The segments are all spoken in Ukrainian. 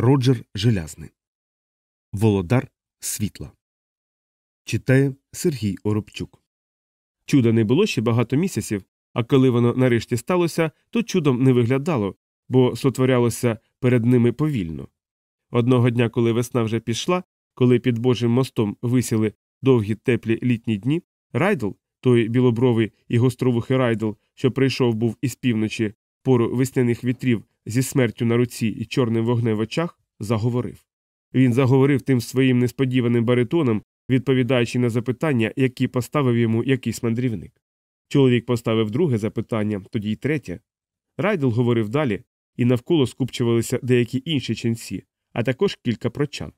Роджер Желязни. Володар світла. Читає Сергій Оробчук. Чуда не було ще багато місяців, а коли воно нарешті сталося, то чудом не виглядало, бо сотворялося перед ними повільно. Одного дня, коли весна вже пішла, коли під Божим мостом висіли довгі теплі літні дні, Райдл, той білобровий і гостровухий Райдл, що прийшов був із півночі пору весняних вітрів зі смертю на руці і чорним вогнем в очах, заговорив. Він заговорив тим своїм несподіваним баритоном, відповідаючи на запитання, які поставив йому якийсь мандрівник. Чоловік поставив друге запитання, тоді й третє. Райдл говорив далі, і навколо скупчувалися деякі інші ченці, а також кілька прочан.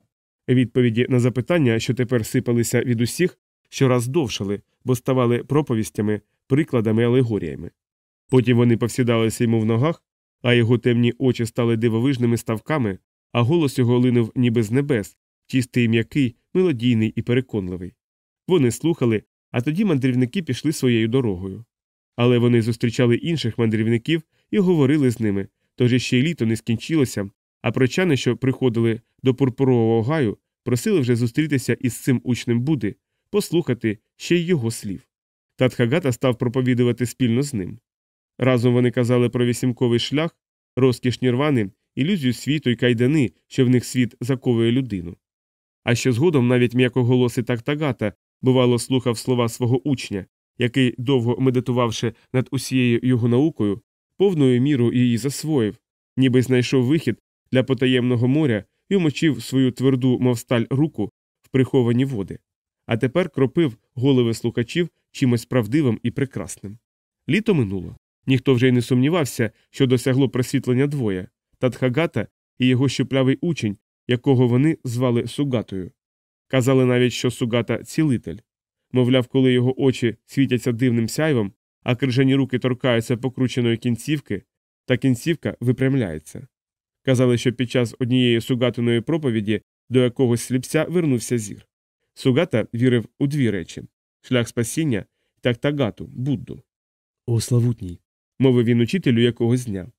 Відповіді на запитання, що тепер сипалися від усіх, щораз довшали, бо ставали проповістями, прикладами, алегоріями. Потім вони повсідалися йому в ногах, а його темні очі стали дивовижними ставками, а голос його линув ніби з небес, чистий, і м'який, мелодійний і переконливий. Вони слухали, а тоді мандрівники пішли своєю дорогою. Але вони зустрічали інших мандрівників і говорили з ними, тож іще й літо не скінчилося, а прочани, що приходили до пурпурового гаю, просили вже зустрітися із цим учнем Буди, послухати ще й його слів. Татхагата став проповідувати спільно з ним. Разом вони казали про вісімковий шлях, розкіш нірвани, ілюзію світу й кайдани, що в них світ заковує людину. А що згодом навіть м'якоголосий Тактагата, бувало, слухав слова свого учня, який, довго медитувавши над усією його наукою, повною мірою її засвоїв, ніби знайшов вихід для потаємного моря і вмочив свою тверду, мов сталь, руку в приховані води, а тепер кропив голови слухачів чимось правдивим і прекрасним. Літо минуло. Ніхто вже й не сумнівався, що досягло просвітлення двоє Тадхагата і його щуплявий учень, якого вони звали Сугатою. Казали навіть, що Сугата цілитель. Мовляв, коли його очі світяться дивним сяйвом, а крижані руки торкаються покрученої кінцівки, та кінцівка випрямляється. Казали, що під час однієї сугатиної проповіді до якогось сліпця вернувся зір. Сугата вірив у дві речі шлях спасіння та тагату, Будду. О, славутній, мовив він учителю якогось дня.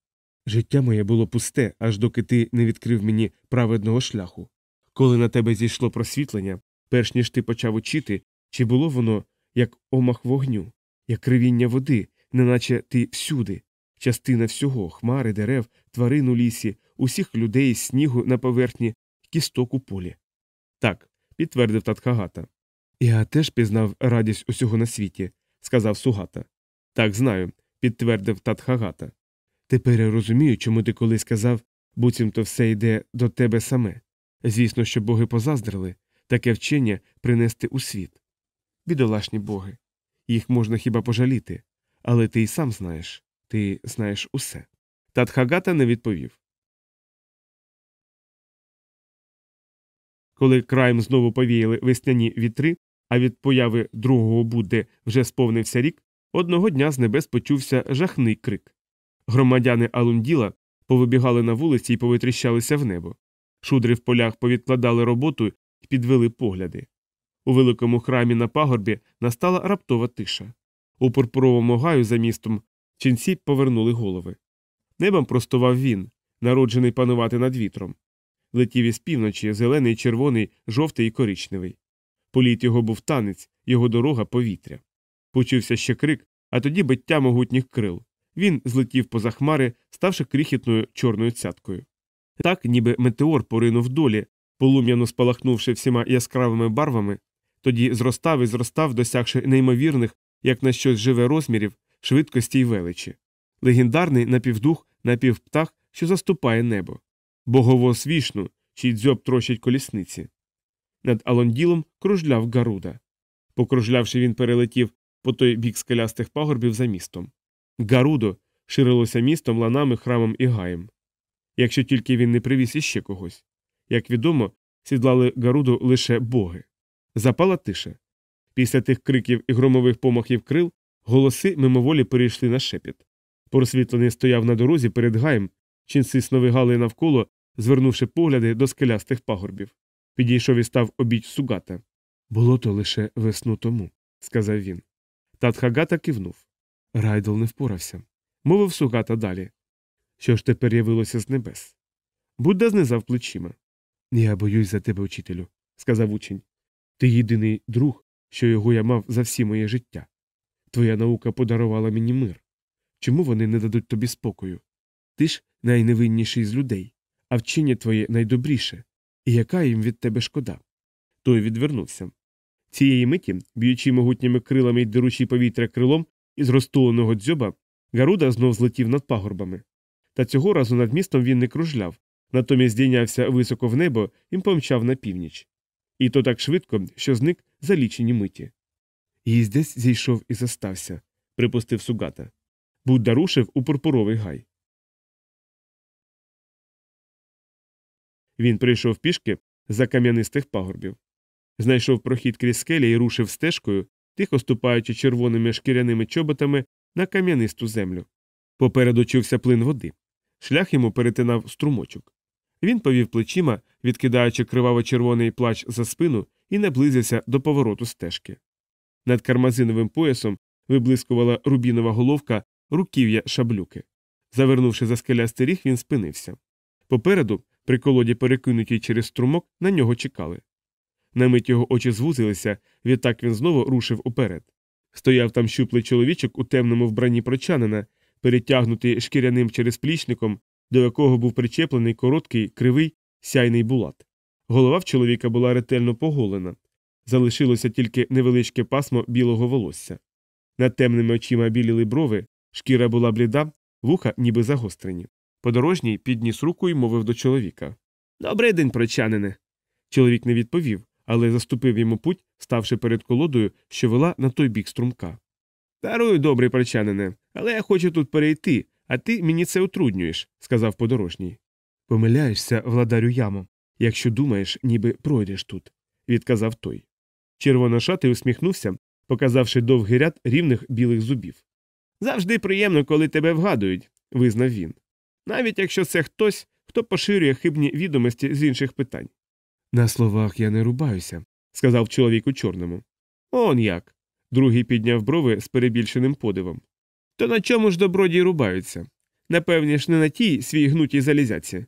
Життя моє було пусте, аж доки ти не відкрив мені праведного шляху. Коли на тебе зійшло просвітлення, перш ніж ти почав учити, чи було воно як омах вогню, як кривіння води, неначе ти всюди, частина всього, хмари, дерев, тварин у лісі, усіх людей, снігу на поверхні, кісток у полі. Так, підтвердив Татхагата. Я теж пізнав радість усього на світі, сказав Сугата. Так знаю, підтвердив Татхагата. Тепер я розумію, чому ти колись сказав, буцімто все йде до тебе саме. Звісно, що боги позаздрили таке вчення принести у світ. Бідолашні боги. Їх можна хіба пожаліти, але ти й сам знаєш ти знаєш усе. Татхагата не відповів. Коли краєм знову повіяли весняні вітри, а від появи другого Будди вже сповнився рік, одного дня з небес почувся жахний крик. Громадяни Алунділа повибігали на вулиці і повитріщалися в небо. Шудри в полях повідкладали роботу і підвели погляди. У великому храмі на пагорбі настала раптова тиша. У пурпуровому гаю за містом ченці повернули голови. Небом простував він, народжений панувати над вітром. Летів із півночі, зелений, червоний, жовтий і коричневий. Політ його був танець, його дорога повітря. Почувся ще крик, а тоді биття могутніх крил. Він злетів поза хмари, ставши крихітною чорною цяткою. Так, ніби метеор поринув долі, полум'яно спалахнувши всіма яскравими барвами, тоді зростав і зростав, досягши неймовірних, як на щось живе розмірів, швидкості й величі. Легендарний напівдух, напівптах, що заступає небо, боговоз вішну, чий дзьоб трощить колісниці. Над Алонділом кружляв Гаруда. Покружлявши, він перелетів по той бік скелястих пагорбів за містом. Гарудо ширилося містом, ланами, храмом і гаєм. Якщо тільки він не привіз іще когось. Як відомо, сідлали Гаруду лише боги. Запала тиша. Після тих криків і громових помахів крил голоси мимоволі перейшли на шепіт. Просвітлений стояв на дорозі перед гаєм, ченси сновигали навколо, звернувши погляди до скелястих пагорбів. Підійшов і став обіч сугата. Було то лише весну тому, сказав він. Татхагата кивнув. Райдл не впорався. Мовив сугата далі. Що ж тепер явилося з небес? Будда знизав плечима. Я боюсь за тебе, учителю, сказав учень. Ти єдиний друг, що його я мав за все моє життя. Твоя наука подарувала мені мир. Чому вони не дадуть тобі спокою? Ти ж найневинніший з людей, а вчення твоє найдобріше. І яка їм від тебе шкода? Той відвернувся. Цієї миті, б'ючи могутніми крилами й деручи повітря крилом із розтуленого дзьоба, Гаруда знов злетів над пагорбами. Та цього разу над містом він не кружляв, натомість здійнявся високо в небо і помчав на північ. І то так швидко, що зник за лічені миті. Їздець зійшов і застався, припустив сугата. Будда рушив у пурпуровий гай. Він прийшов пішки за кам'янистих пагорбів, знайшов прохід крізь скелі і рушив стежкою, тихо ступаючи червоними шкіряними чоботами на кам'янисту землю. Попереду чувся плин води. Шлях йому перетинав струмочок. Він повів плечима, відкидаючи криваво червоний плач за спину, і наблизився до повороту стежки. Над кармазиновим поясом виблискувала рубінова головка руків'я шаблюки. Завернувши за скелястий ріг, він спинився. Попереду, при колоді перекинутій через струмок, на нього чекали. На мить його очі звузилися, відтак він знову рушив уперед. Стояв там щуплий чоловічок у темному вбранні прочанина, перетягнутий шкіряним через плічником, до якого був причеплений короткий, кривий, сяйний булат. Голова в чоловіка була ретельно поголена. Залишилося тільки невеличке пасмо білого волосся. Над темними очима біліли брови, шкіра була бліда, вуха ніби загострені. Подорожній підніс руку і мовив до чоловіка Добрий день, прочанине. Чоловік не відповів, але заступив йому путь, ставши перед колодою, що вела на той бік струмка. Даруй, добрий прочанине, але я хочу тут перейти, а ти мені це утруднюєш, сказав подорожній. Помиляєшся, владарю ямо, якщо думаєш, ніби пройдеш тут, відказав той. Червоношатий усміхнувся, показавши довгий ряд рівних білих зубів. Завжди приємно, коли тебе вгадують, визнав він. Навіть якщо це хтось, хто поширює хибні відомості з інших питань. На словах я не рубаюся, сказав чоловік у чорному. Он як. Другий підняв брови з перебільшеним подивом. То на чому ж добродії рубаються? Напевне ж, не на тій свій гнутій залізяці.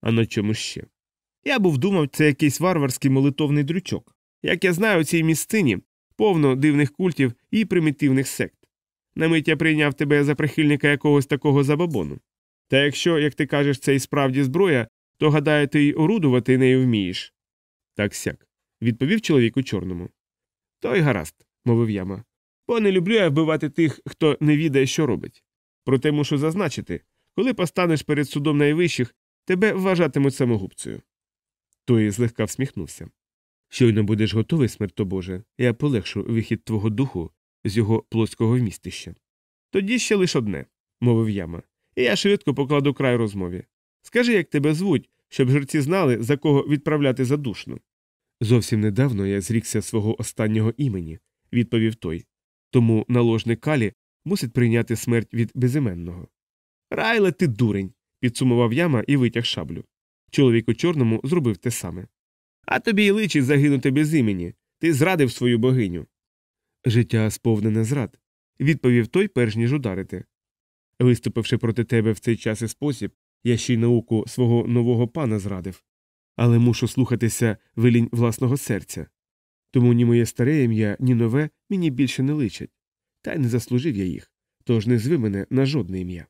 А на чому ще? Я був думав, це якийсь варварський молитовний дрючок. Як я знаю, у цій місцині повно дивних культів і примітивних сект. На мить я прийняв тебе за прихильника якогось такого забабону. Та якщо, як ти кажеш, це і справді зброя, то гадаю, ти й орудувати нею вмієш. Так сяк, відповів чоловік у чорному. То й гаразд, мовив яма. Бо не люблю я вбивати тих, хто не відає, що робить. Проте мушу зазначити коли постанеш перед судом найвищих, тебе вважатимуть самогубцею. Той злегка всміхнувся. Щойно будеш готовий, смерто Боже, я полегшу вихід твого духу з його плоского вмістища. Тоді ще лиш одне, мовив яма, і я швидко покладу край розмові. Скажи, як тебе звуть, щоб жерці знали, за кого відправляти задушну. Зовсім недавно я зрікся свого останнього імені, відповів той. Тому наложник Калі мусить прийняти смерть від безіменного. Райле, ти дурень, підсумував яма і витяг шаблю. Чоловік у чорному зробив те саме. А тобі й личить загинути без імені. Ти зрадив свою богиню. Життя сповнене зрад, відповів той, перш ніж ударити. Виступивши проти тебе в цей час і спосіб, я ще й науку свого нового пана зрадив, але мушу слухатися велінь власного серця. Тому ні моє старе ім'я, ні нове мені більше не личать, та й не заслужив я їх, тож не зви мене на жодне ім'я.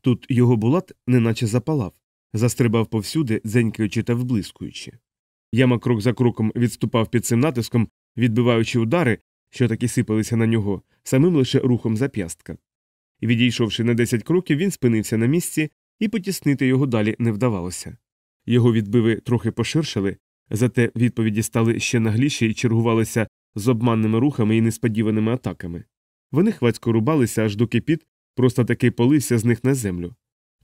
Тут його булат неначе запалав, застрибав повсюди, дзенькаючи та вблискуючи. Яма крок за кроком відступав під цим натиском, відбиваючи удари, що таки сипалися на нього, самим лише рухом зап'ястка. Відійшовши на 10 кроків, він спинився на місці, і потіснити його далі не вдавалося. Його відбиви трохи поширшили, зате відповіді стали ще нагліші і чергувалися з обманними рухами і несподіваними атаками. Вони хвацько рубалися, аж доки піт просто таки полився з них на землю.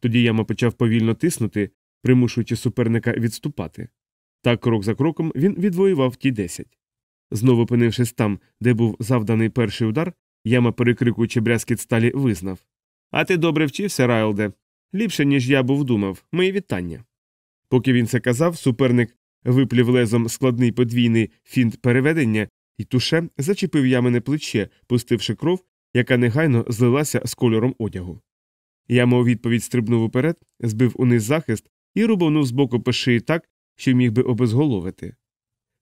Тоді яма почав повільно тиснути, примушуючи суперника відступати. Так крок за кроком він відвоював ті десять. Знову опинившись там, де був завданий перший удар, яма, перекрикуючи брязкіт сталі, визнав А ти добре вчився, Райлде. Ліпше, ніж я був думав, мої вітання. Поки він це казав, суперник виплів лезом складний подвійний фінт переведення і туше зачепив ямине плече, пустивши кров, яка негайно злилася з кольором одягу. Яма у відповідь стрибнув уперед, збив униз захист і рубанув з боку по шиї так, що міг би обезголовити.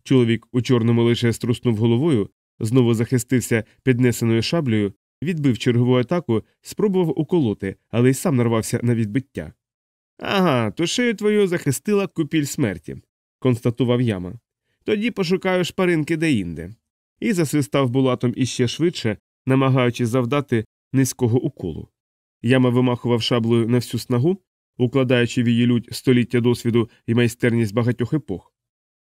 Чоловік у чорному лише струснув головою, знову захистився піднесеною шаблею, відбив чергову атаку, спробував уколоти, але й сам нарвався на відбиття. Ага, то шию твою захистила купіль смерті, констатував яма. Тоді пошукаю шпаринки деінде. І засвистав булатом іще швидше, намагаючись завдати низького уколу. Яма вимахував шаблею на всю снагу, укладаючи в її лють століття досвіду і майстерність багатьох епох.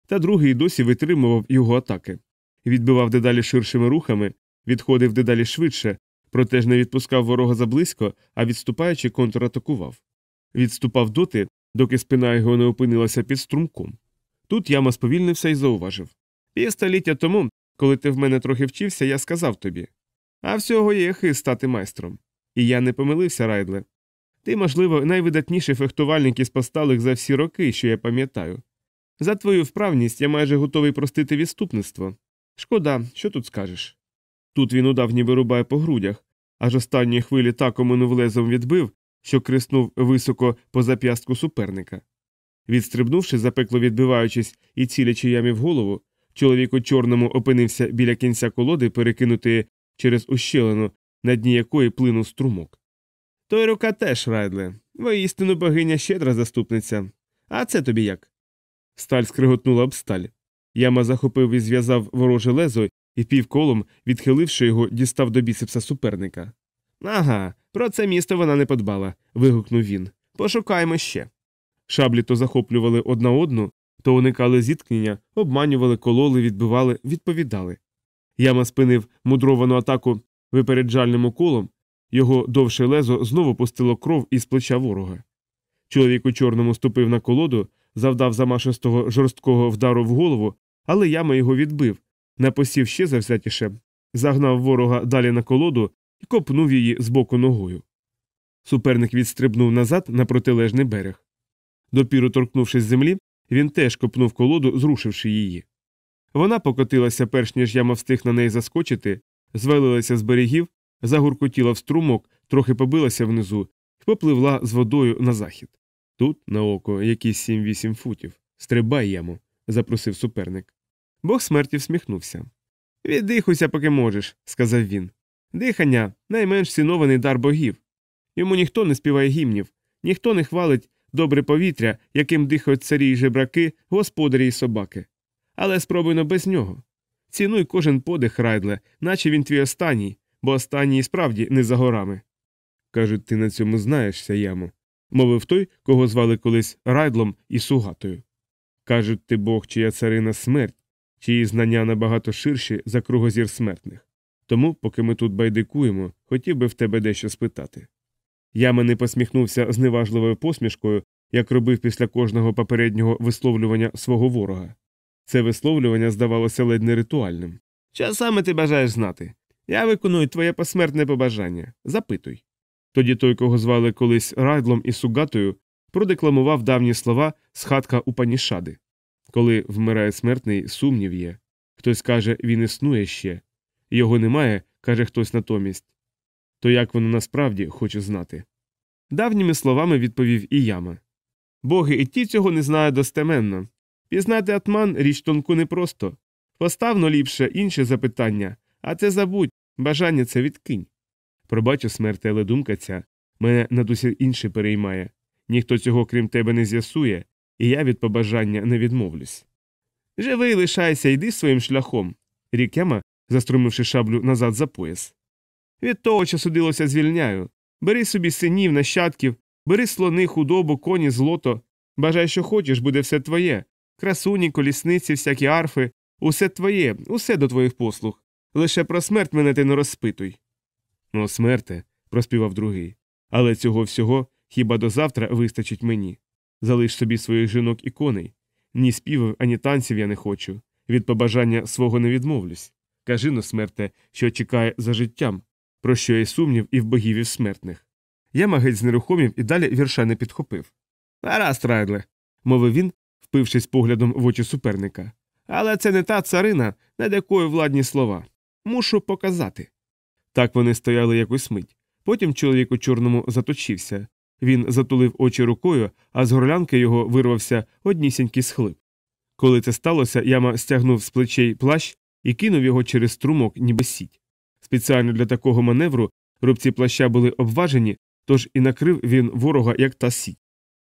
Та другий досі витримував його атаки, відбивав дедалі ширшими рухами, відходив дедалі швидше, проте ж не відпускав ворога заблизько, а відступаючи, контратакував. Відступав доти, доки спина його не опинилася під струмком. Тут яма сповільнився і зауважив Півстоліття тому, коли ти в мене трохи вчився, я сказав тобі. А всього є хист стати майстром. І я не помилився, Райдле. Ти, можливо, найвидатніший фехтувальник із посталих за всі роки, що я пам'ятаю. За твою вправність я майже готовий простити відступництво. Шкода, що тут скажеш? Тут він удав, ніби рубає по грудях, аж останньої хвилі так оминув лезом відбив, що криснув високо по зап'ястку суперника. Відстрибнувши, запекло відбиваючись і цілячи ямі в голову, чоловік у чорному опинився біля кінця колоди, перекинутої через ущелину, на дні якої плинув струмок. Той рука теж, Райдле, воістину богиня щедра заступниця. А це тобі як? Сталь скриготнула об сталь. Яма захопив і зв'язав вороже лезо і півколом, відхиливши його, дістав до біцепса суперника. Ага, про це місто вона не подбала. вигукнув він. Пошукаємо ще. Шаблі то захоплювали одна одну, то уникали зіткнення, обманювали, кололи, відбивали, відповідали. Яма спинив мудровану атаку випереджальним уколом, його довше лезо знову пустило кров із плеча ворога. Чоловік у чорному ступив на колоду, завдав замашистого жорсткого вдару в голову, але яма його відбив, напосів ще завзятіше, загнав ворога далі на колоду і копнув її з боку ногою. Суперник відстрибнув назад на протилежний берег. Допіру торкнувшись землі, він теж копнув колоду, зрушивши її. Вона покотилася, перш ніж яма встиг на неї заскочити, звалилася з берегів, загуркотіла в струмок, трохи побилася внизу і попливла з водою на захід. Тут, на око, якісь 7-8 футів. Стрибай яму, запросив суперник. Бог смерті всміхнувся. Віддихуйся, поки можеш, сказав він. Дихання найменш цінований дар богів. Йому ніхто не співає гімнів, ніхто не хвалить добре повітря, яким дихають царі й жебраки, господарі й собаки. Але спробуйно без нього. Цінуй кожен подих, райдле, наче він твій останній, бо останній справді не за горами. Кажуть, ти на цьому знаєшся, яму, мовив той, кого звали колись райдлом і сугатою. Кажуть, ти бог, чия царина смерть, чиї знання набагато ширші за кругозір смертних. Тому, поки ми тут байдикуємо, хотів би в тебе дещо спитати. Яма не посміхнувся зневажливою посмішкою, як робив після кожного попереднього висловлювання свого ворога. Це висловлювання здавалося ледь не ритуальним. Що саме ти бажаєш знати? Я виконую твоє посмертне побажання. Запитуй. Тоді той, кого звали колись Райдлом і Сугатою, продекламував давні слова з хатка у панішади. Коли вмирає смертний, сумнів є. Хтось каже, він існує ще. Його немає, каже хтось натомість. То як воно насправді хочу знати. Давніми словами відповів і яма. Боги і ті цього не знають достеменно. Пізнати атман річ тонку непросто. Поставно ліпше інше запитання, а це забудь, бажання це відкинь. Пробачу смерти, але думка ця мене над усе інше переймає. Ніхто цього крім тебе не з'ясує, і я від побажання не відмовлюсь. Живий лишайся, йди своїм шляхом, рік яма, заструмивши шаблю назад за пояс. Від того, що судилося, звільняю. Бери собі синів, нащадків, бери слони, худобу, коні, злото. Бажай, що хочеш, буде все твоє. Красуні, колісниці, всякі арфи, усе твоє, усе до твоїх послуг. Лише про смерть мене ти не розпитуй. Ну, смерте, проспівав другий. Але цього всього хіба до завтра вистачить мені. Залиш собі своїх жінок і коней. Ні співів, ані танців я не хочу. Від побажання свого не відмовлюсь. Кажи но, смерте, що чекає за життям, про що є сумнів і в богів і в смертних. Я магеть знерухомів і далі вірша не підхопив. Гаразд, Райдле, мовив він, впившись поглядом в очі суперника. Але це не та царина, над якою владні слова. Мушу показати. Так вони стояли якусь мить. Потім чоловік у чорному заточився, Він затулив очі рукою, а з горлянки його вирвався однісінький схлип. Коли це сталося, яма стягнув з плечей плащ і кинув його через струмок, ніби сіть. Спеціально для такого маневру рубці плаща були обважені, тож і накрив він ворога, як та сіть.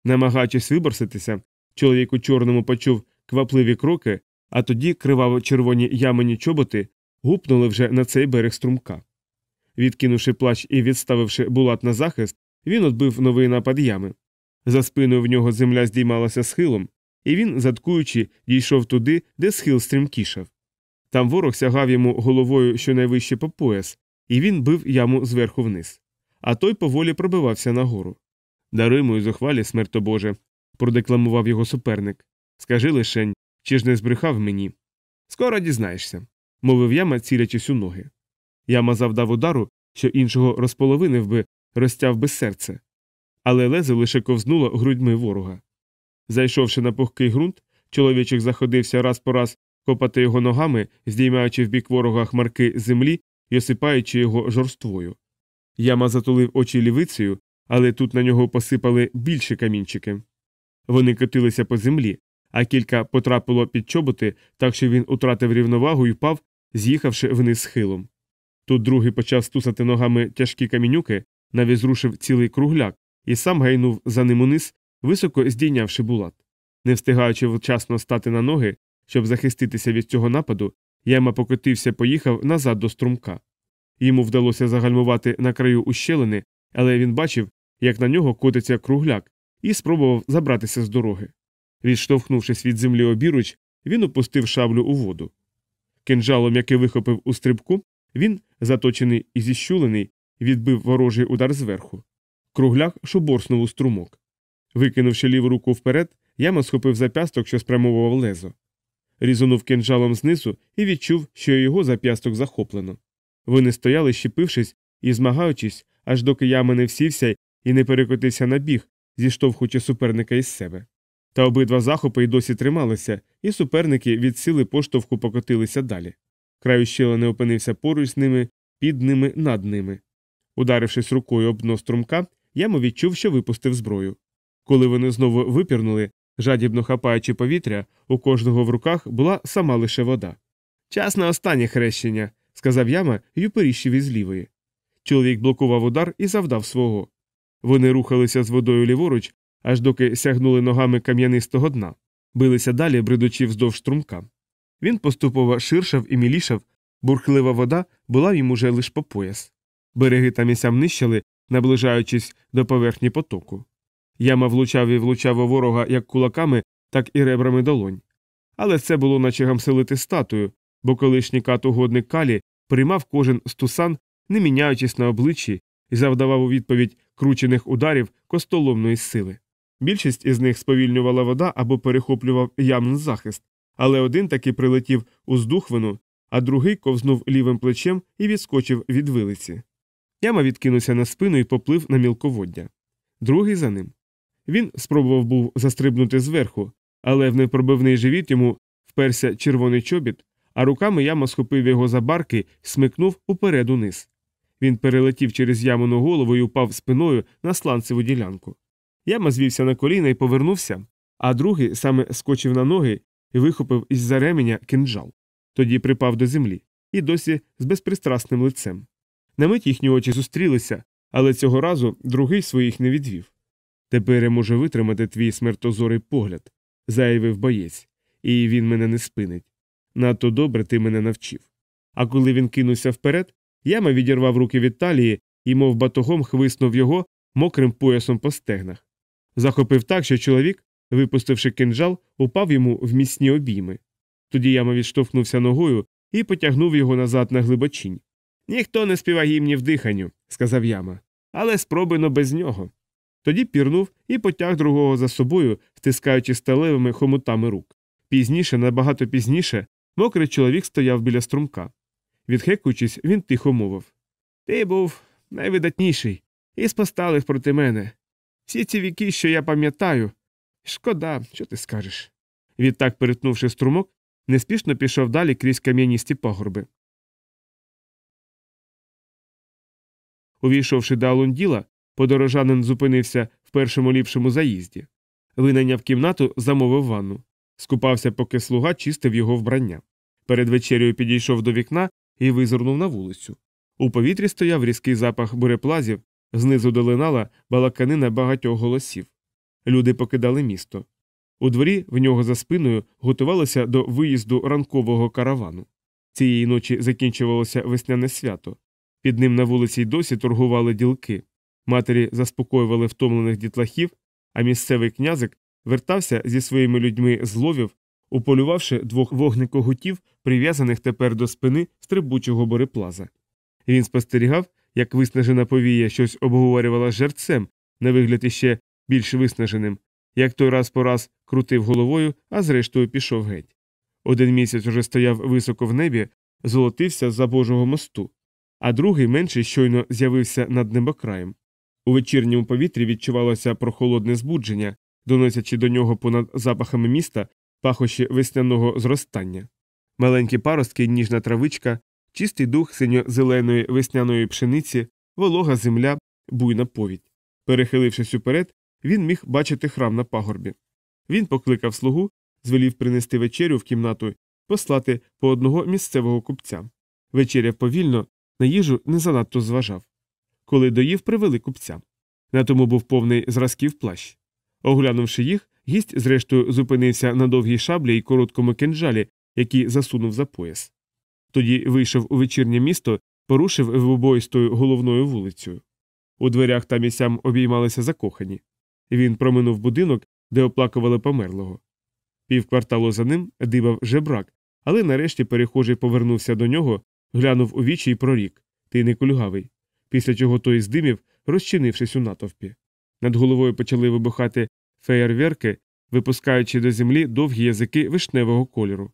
Намагаючись виборситися, чоловік у чорному почув квапливі кроки, а тоді криваво червоні ямені чоботи гупнули вже на цей берег струмка. Відкинувши плащ і відставивши булат на захист, він отбив новий напад ями. За спиною в нього земля здіймалася схилом, і він, заткуючи, дійшов туди, де схил стрімкішав. Там ворог сягав йому головою щонайвище по пояс, і він бив яму зверху вниз. А той поволі пробивався нагору. Даруй мою зухвалі, смерто Боже, продекламував його суперник. Скажи лишень, чи ж не збрехав мені? Скоро дізнаєшся, мовив яма, цілячись у ноги. Яма завдав удару, що іншого розполовинив би, розтяв би серце. Але лезо лише ковзнуло грудьми ворога. Зайшовши на пухкий ґрунт, чоловічок заходився раз по раз копати його ногами, здіймаючи в бік ворога хмарки землі і осипаючи його жорствою. Яма затулив очі лівицею, але тут на нього посипали більші камінчики. Вони котилися по землі, а кілька потрапило під чоботи, так що він утратив рівновагу і впав, з'їхавши вниз схилом. Тут другий почав стусати ногами тяжкі камінюки, навіть зрушив цілий кругляк і сам гайнув за ним униз, високо здійнявши булат. Не встигаючи вчасно стати на ноги, щоб захиститися від цього нападу, яма покотився, поїхав назад до струмка. Йому вдалося загальмувати на краю ущелини, але він бачив, як на нього котиться кругляк, і спробував забратися з дороги. Відштовхнувшись від землі обіруч, він опустив шаблю у воду. Кинжалом, який вихопив у стрибку, він, заточений і зіщулений, відбив ворожий удар зверху. Кругляк шуборснув у струмок. Викинувши ліву руку вперед, яма схопив запясток, що спрямовував лезо. Різунув кинжалом знизу і відчув, що його зап'ясток захоплено. Вони стояли, щепившись і змагаючись, аж доки яма не всівся і не перекотився на біг, зіштовхуючи суперника із себе. Та обидва захопи й досі трималися, і суперники від сили поштовху покотилися далі. Край ущелини опинився поруч з ними, під ними, над ними. Ударившись рукою об дно струмка, яма відчув, що випустив зброю. Коли вони знову випірнули, жадібно хапаючи повітря, у кожного в руках була сама лише вода. Час на останнє хрещення, сказав яма й уперіщив із лівої. Чоловік блокував удар і завдав свого. Вони рухалися з водою ліворуч, аж доки сягнули ногами кам'янистого дна, билися далі, бредучи вздовж струмка. Він поступово ширшав і мілішав, бурхлива вода була йому уже лиш по пояс. Береги та місцям нищали, наближаючись до поверхні потоку. Яма влучав і влучав у ворога як кулаками, так і ребрами долонь. Але це було наче гамселити статую, бо колишній кат-угодник Калі приймав кожен стусан, не міняючись на обличчі, і завдавав у відповідь кручених ударів костоломної сили. Більшість із них сповільнювала вода або перехоплював ямн захист, але один таки прилетів у здухвину, а другий ковзнув лівим плечем і відскочив від вилиці. Яма відкинувся на спину і поплив на мілководдя. Другий за ним. Він спробував був застрибнути зверху, але в непробивний живіт йому вперся червоний чобіт, а руками яма схопив його за барки і смикнув уперед униз. Він перелетів через ямину голову і упав спиною на сланцеву ділянку. Яма звівся на коліна і повернувся, а другий саме скочив на ноги і вихопив із за ременя кинджал. Тоді припав до землі, і досі з безпристрасним лицем. На мить їхні очі зустрілися, але цього разу другий своїх не відвів. Тепер я можу витримати твій смертозорий погляд, заявив боєць, і він мене не спинить. Надто добре ти мене навчив. А коли він кинувся вперед, яма відірвав руки від талії і, мов батогом, хвиснув його мокрим поясом по стегнах. Захопив так, що чоловік, випустивши кинджал, упав йому в міцні обійми. Тоді яма відштовхнувся ногою і потягнув його назад на глибочінь. Ніхто не співа гімнів диханню, сказав яма, але спробуйно без нього. Тоді пірнув і потяг другого за собою, стискаючи сталевими хомутами рук. Пізніше, набагато пізніше, мокрий чоловік стояв біля струмка. Відхекуючись, він тихо мовив Ти був найвидатніший і спосталив проти мене. Всі ці віки, що я пам'ятаю. Шкода, що ти скажеш. Відтак, перетнувши струмок, неспішно пішов далі крізь кам'яністі пагорби. Увійшовши до Алунділа, Подорожанин зупинився в першому ліпшому заїзді. Винайняв кімнату, замовив ванну. Скупався, поки слуга чистив його вбрання. Перед вечерею підійшов до вікна і визирнув на вулицю. У повітрі стояв різкий запах буреплазів, знизу долинала балаканина багатьох голосів. Люди покидали місто. У дворі в нього за спиною готувалося до виїзду ранкового каравану. Цієї ночі закінчувалося весняне свято. Під ним на вулиці й досі торгували ділки. Матері заспокоювали втомлених дітлахів, а місцевий князик вертався зі своїми людьми з ловів, уполювавши двох вогникогутів, прив'язаних тепер до спини стрибучого бореплаза. Він спостерігав, як виснажена повія щось обговорювала жерцем, на вигляд іще більш виснаженим, як той раз по раз крутив головою, а зрештою пішов геть. Один місяць уже стояв високо в небі, золотився за Божого мосту, а другий менший щойно з'явився над небокраєм. У вечірньому повітрі відчувалося прохолодне збудження, доносячи до нього понад запахами міста пахощі весняного зростання. Маленькі паростки, ніжна травичка, чистий дух синьо-зеленої весняної пшениці, волога земля, буйна повідь. Перехилившись уперед, він міг бачити храм на пагорбі. Він покликав слугу, звелів принести вечерю в кімнату, послати по одного місцевого купця. Вечеряв повільно, на їжу не занадто зважав. Коли доїв, привели купця. На тому був повний зразків плащ. Оглянувши їх, гість, зрештою, зупинився на довгій шаблі і короткому кинджалі, який засунув за пояс. Тоді вийшов у вечірнє місто, порушив вибойстою головною вулицею. У дверях там і сям обіймалися закохані. Він проминув будинок, де оплакували померлого. Півкварталу за ним дибав жебрак, але нарешті перехожий повернувся до нього, глянув у вічі й прорік Ти не кульгавий. Після чого той здимів, розчинившись у натовпі. Над головою почали вибухати феєрверки, випускаючи до землі довгі язики вишневого кольору.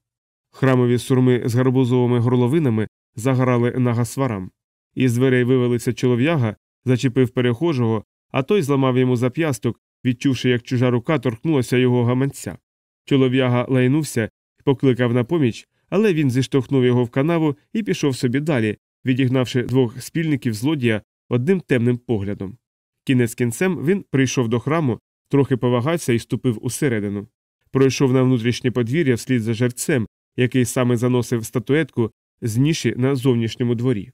Храмові сурми з гарбузовими горловинами загорали на гасварам. Із дверей вивелися чолов'яга, зачепив перехожого, а той зламав йому зап'ясток, відчувши, як чужа рука торкнулася його гаманця. Чолов'яга лайнувся і покликав на поміч, але він зіштовхнув його в канаву і пішов собі далі, відігнавши двох спільників злодія одним темним поглядом. Кінець кінцем він прийшов до храму, трохи повагався і ступив усередину. Пройшов на внутрішнє подвір'я вслід за жерцем, який саме заносив статуетку з ніші на зовнішньому дворі.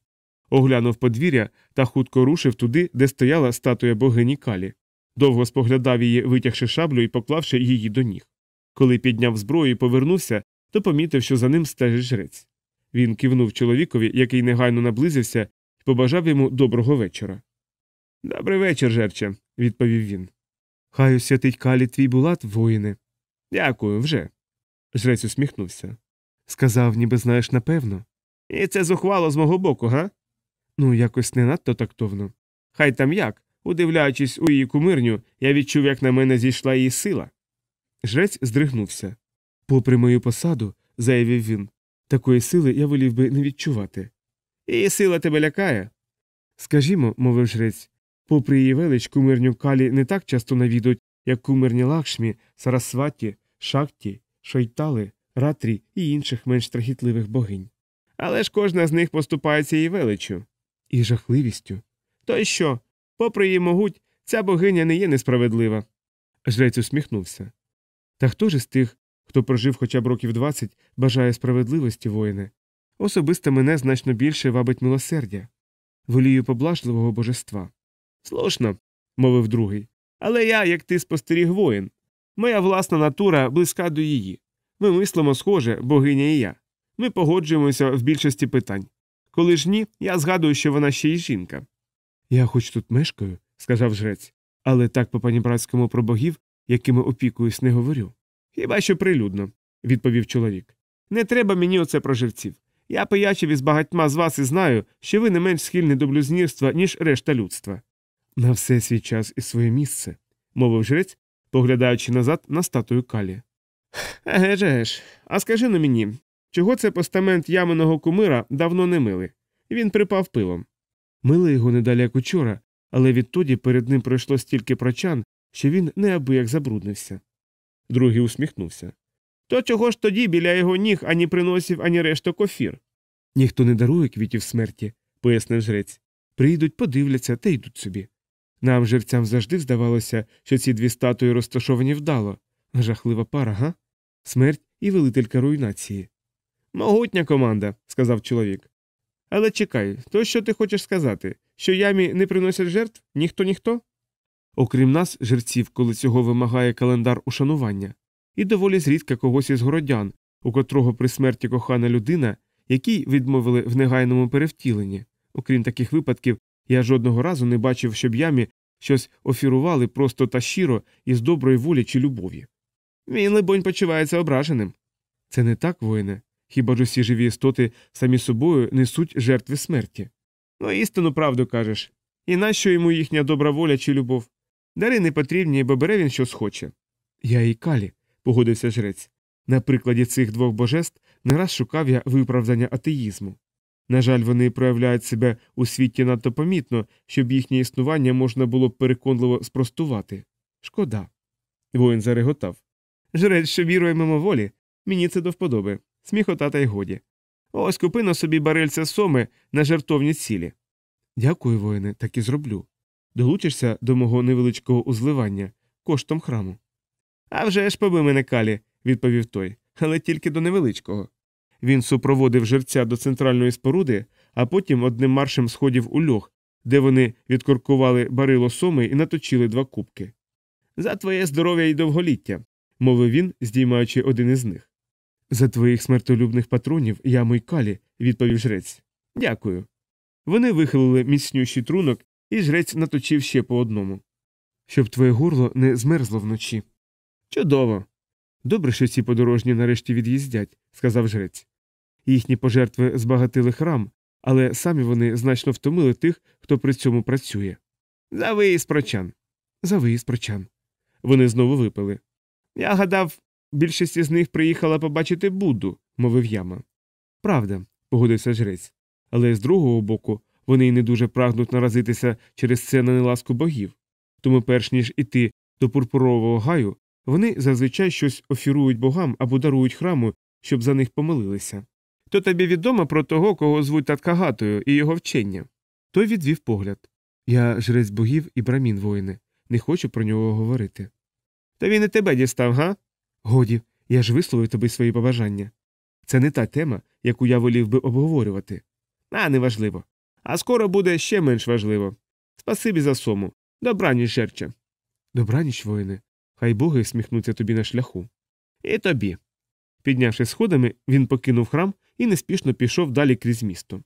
Оглянув подвір'я та хутко рушив туди, де стояла статуя богині Калі. Довго споглядав її, витягши шаблю і поклавши її до ніг. Коли підняв зброю і повернувся, то помітив, що за ним стежить жрець. Він кивнув чоловікові, який негайно наблизився, і побажав йому доброго вечора. Добрий вечір, жерче, відповів він. Хай освятить калі твій булат, воїне. Дякую, вже. Жрець усміхнувся. Сказав, ніби знаєш напевно. І це зухвало з мого боку, га? Ну, якось не надто тактовно. Хай там як, удивляючись у її кумирню, я відчув, як на мене зійшла її сила. Жрець здригнувся. Попри мою посаду, заявив він, такої сили я волів би не відчувати. Її сила тебе лякає. Скажімо, мовив жрець, попри її велич, кумирню калі не так часто навідують, як кумирні лакшмі, сарасваті, шакті, шойтали, ратрі і інших менш страхітливих богинь. Але ж кожна з них поступається її величю. І жахливістю. То й що? Попри її могуть, ця богиня не є несправедлива. Жрець усміхнувся. Та хто ж із тих, хто прожив хоча б років двадцять, бажає справедливості, воїне? Особисто мене значно більше вабить милосердя, волію поблажливого божества. Слушно, мовив другий. Але я, як ти спостеріг воїн. Моя власна натура близька до її. Ми мислимо схоже, богиня і я. Ми погоджуємося в більшості питань. Коли ж ні, я згадую, що вона ще й жінка. Я хоч тут мешкаю, сказав жрець, але так по панібратському про богів, якими опікуюсь, не говорю. Хіба що прилюдно, відповів чоловік. Не треба мені оце про живців. Я пиячив із багатьма з вас і знаю, що ви не менш схильні до блюзнірства, ніж решта людства. На все свій час і своє місце, мовив жрець, поглядаючи назад на статую калі. Еге ж, а скажи на мені, чого це постамент яминого кумира давно не мили? Він припав пилом. Мили його не далі як учора, але відтоді перед ним пройшло стільки прочан, що він неабияк забруднився. Другий усміхнувся. То чого ж тоді біля його ніг ані приносів, ані решток офір? Ніхто не дарує квітів смерті, пояснив жрець. Прийдуть, подивляться та йдуть собі. Нам, жерцям, завжди здавалося, що ці дві статуї розташовані вдало. Жахлива пара, га? Смерть і велителька руйнації. Могутня команда, сказав чоловік. Але чекай, то що ти хочеш сказати? Що ямі не приносять жертв? Ніхто ніхто? Окрім нас, жерців, коли цього вимагає календар ушанування, і доволі зрідка когось із городян, у котрого при смерті кохана людина, якій відмовили в негайному перевтіленні. Окрім таких випадків, я жодного разу не бачив, щоб ямі щось офірували просто та щиро із доброї волі чи любові. Він, либонь, почувається ображеним. Це не так, воїне. Хіба ж усі живі істоти самі собою несуть жертви смерті? Ну, істину правду кажеш. І нащо йому їхня добра воля чи любов? Дари не потрібні, бо бере він що схоче. Я і калі, погодився жрець. На прикладі цих двох божеств не раз шукав я виправдання атеїзму. На жаль, вони проявляють себе у світі надто помітно, щоб їхнє існування можна було б переконливо спростувати. Шкода. Воїн зареготав. Жрець, що вірує мимоволі, мені це до вподоби. Сміхота та й годі. Ось купи на собі барельця соми на жертовні цілі. Дякую, воїне, так і зроблю. Долучишся до мого невеличкого узливання коштом храму. «А вже ж поби мене калі, відповів той, але тільки до невеличкого. Він супроводив жерця до центральної споруди, а потім одним маршем сходів у льох, де вони відкоркували барило соми і наточили два кубки. За твоє здоров'я і довголіття, мовив він, здіймаючи один із них. За твоїх смертолюбних патронів, яму й калі, відповів жрець. Дякую. Вони вихилили міцнющий трунок, і жрець наточив ще по одному. Щоб твоє горло не змерзло вночі. Чудово. Добре, що ці подорожні нарешті від'їздять, сказав жрець. Їхні пожертви збагатили храм, але самі вони значно втомили тих, хто при цьому працює. За виїзд прочан. За прочан. Вони знову випили. Я гадав, більшість із них приїхала побачити Будду, мовив яма. Правда, погодився жрець. Але з другого боку, вони й не дуже прагнуть наразитися через це на неласку богів. Тому, перш ніж іти до пурпурового гаю, вони зазвичай щось офірують богам або дарують храму, щоб за них помилилися. То тобі відомо про того, кого звуть Таткагатою, і його вчення. Той відвів погляд. Я жрець богів і брамін воїни, не хочу про нього говорити. Та він і тебе дістав, га? Годі, я ж висловив тобі свої побажання. Це не та тема, яку я волів би обговорювати. А, неважливо. А скоро буде ще менш важливо. Спасибі за сому. Добраніч, жерче. Добраніч, воїне. Хай боги всміхнуться тобі на шляху. І тобі. Піднявши сходами, він покинув храм і неспішно пішов далі крізь місто.